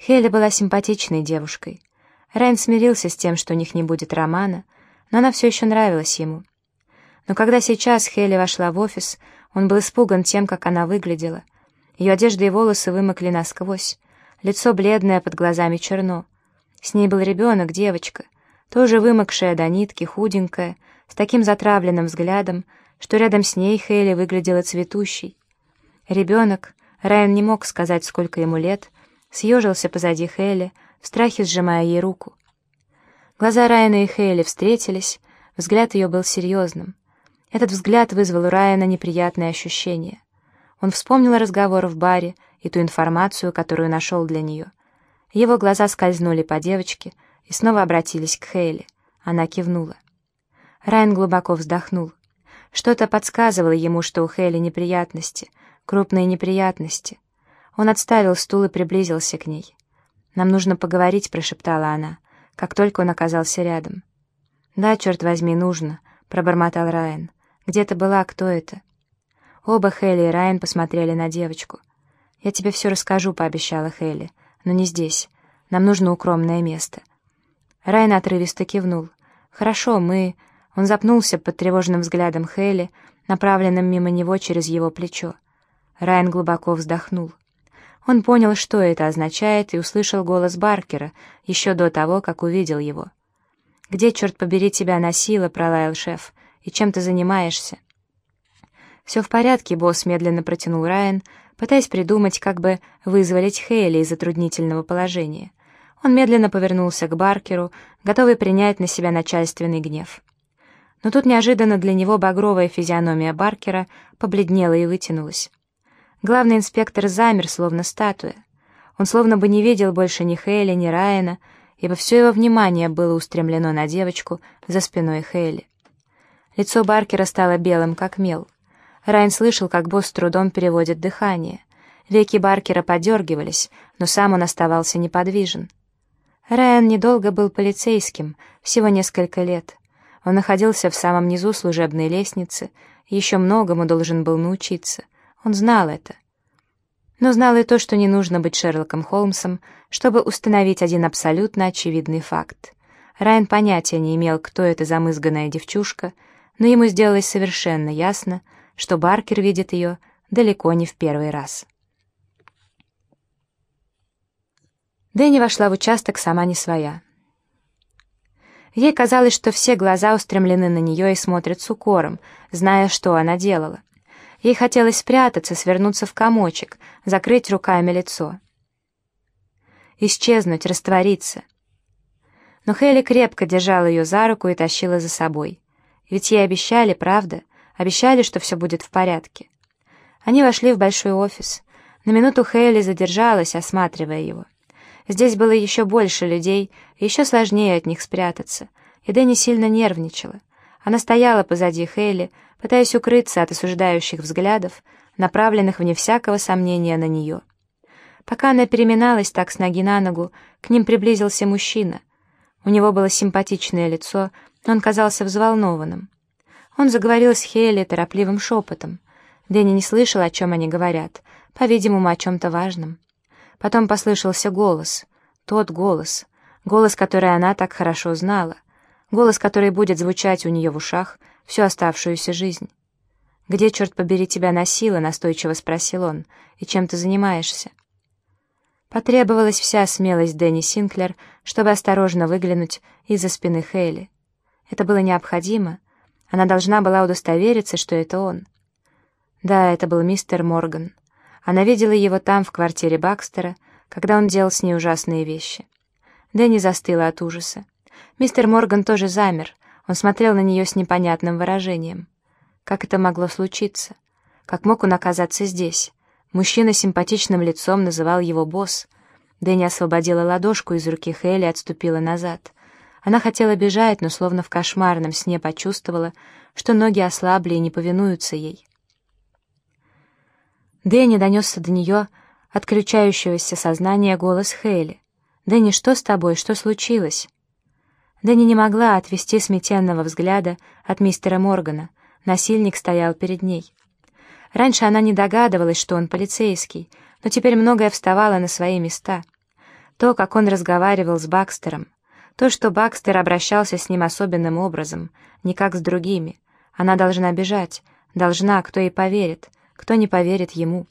Хейли была симпатичной девушкой. Райан смирился с тем, что у них не будет романа, но она все еще нравилась ему. Но когда сейчас Хейли вошла в офис, он был испуган тем, как она выглядела. Ее одежда и волосы вымокли насквозь, лицо бледное, под глазами черно. С ней был ребенок, девочка, тоже вымокшая до нитки, худенькая, с таким затравленным взглядом, что рядом с ней Хейли выглядела цветущей. Ребенок, Райан не мог сказать, сколько ему лет, съежился позади Хейли, в страхе сжимая ей руку. Глаза Райана и Хейли встретились, взгляд ее был серьезным. Этот взгляд вызвал у Райана неприятные ощущения. Он вспомнил разговор в баре и ту информацию, которую нашел для нее. Его глаза скользнули по девочке и снова обратились к Хейли. Она кивнула. Райан глубоко вздохнул. Что-то подсказывало ему, что у Хейли неприятности, крупные неприятности. Он отставил стул и приблизился к ней. «Нам нужно поговорить», — прошептала она, как только он оказался рядом. «Да, черт возьми, нужно», — пробормотал Райан. «Где ты была? Кто это?» Оба Хелли и Райан посмотрели на девочку. «Я тебе все расскажу», — пообещала Хелли. «Но не здесь. Нам нужно укромное место». Райан отрывисто кивнул. «Хорошо, мы...» Он запнулся под тревожным взглядом Хелли, направленным мимо него через его плечо. Райан глубоко вздохнул. Он понял, что это означает, и услышал голос Баркера еще до того, как увидел его. «Где, черт побери, тебя носило?» — пролаял шеф. «И чем ты занимаешься?» «Все в порядке», — босс медленно протянул Райан, пытаясь придумать, как бы вызволить Хейли из затруднительного положения. Он медленно повернулся к Баркеру, готовый принять на себя начальственный гнев. Но тут неожиданно для него багровая физиономия Баркера побледнела и вытянулась. Главный инспектор замер, словно статуя. Он словно бы не видел больше ни Хейли, ни Райана, ибо все его внимание было устремлено на девочку за спиной Хейли. Лицо Баркера стало белым, как мел. Райан слышал, как босс с трудом переводит дыхание. Веки Баркера подергивались, но сам он оставался неподвижен. Райан недолго был полицейским, всего несколько лет. Он находился в самом низу служебной лестницы еще многому должен был научиться — он знал это. Но знал и то, что не нужно быть Шерлоком Холмсом, чтобы установить один абсолютно очевидный факт. Райан понятия не имел, кто эта замызганная девчушка, но ему сделалось совершенно ясно, что Баркер видит ее далеко не в первый раз. Дэнни вошла в участок сама не своя. Ей казалось, что все глаза устремлены на нее и смотрят с укором, зная, что она делала. Ей хотелось спрятаться, свернуться в комочек, закрыть руками лицо. Исчезнуть, раствориться. Но Хелли крепко держала ее за руку и тащила за собой. Ведь ей обещали, правда? Обещали, что все будет в порядке. Они вошли в большой офис. На минуту Хейли задержалась, осматривая его. Здесь было еще больше людей, еще сложнее от них спрятаться, и Дэнни сильно нервничала. Она стояла позади Хейли, пытаясь укрыться от осуждающих взглядов, направленных вне всякого сомнения на нее. Пока она переминалась так с ноги на ногу, к ним приблизился мужчина. У него было симпатичное лицо, но он казался взволнованным. Он заговорил с Хейли торопливым шепотом. Дэнни не слышал, о чем они говорят, по-видимому, о чем-то важном. Потом послышался голос, тот голос, голос, который она так хорошо знала, голос, который будет звучать у нее в ушах всю оставшуюся жизнь. «Где, черт побери, тебя носило?» — настойчиво спросил он. «И чем ты занимаешься?» Потребовалась вся смелость Дэнни Синклер, чтобы осторожно выглянуть из-за спины Хейли. Это было необходимо. Она должна была удостовериться, что это он. Да, это был мистер Морган. Она видела его там, в квартире Бакстера, когда он делал с ней ужасные вещи. Дэнни застыла от ужаса. Мистер Морган тоже замер, он смотрел на нее с непонятным выражением. Как это могло случиться? Как мог он оказаться здесь? Мужчина с симпатичным лицом называл его босс. Дэнни освободила ладошку из руки Хелли и отступила назад. Она хотела бежать, но словно в кошмарном сне почувствовала, что ноги ослабли и не повинуются ей. Дэнни донесся до нее отключающегося сознания голос Хейли. «Дэнни, что с тобой? Что случилось?» Дэнни не могла отвести сметенного взгляда от мистера Моргана. Насильник стоял перед ней. Раньше она не догадывалась, что он полицейский, но теперь многое вставало на свои места. То, как он разговаривал с Бакстером, то, что Бакстер обращался с ним особенным образом, не как с другими. Она должна бежать, должна, кто ей поверит, кто не поверит ему.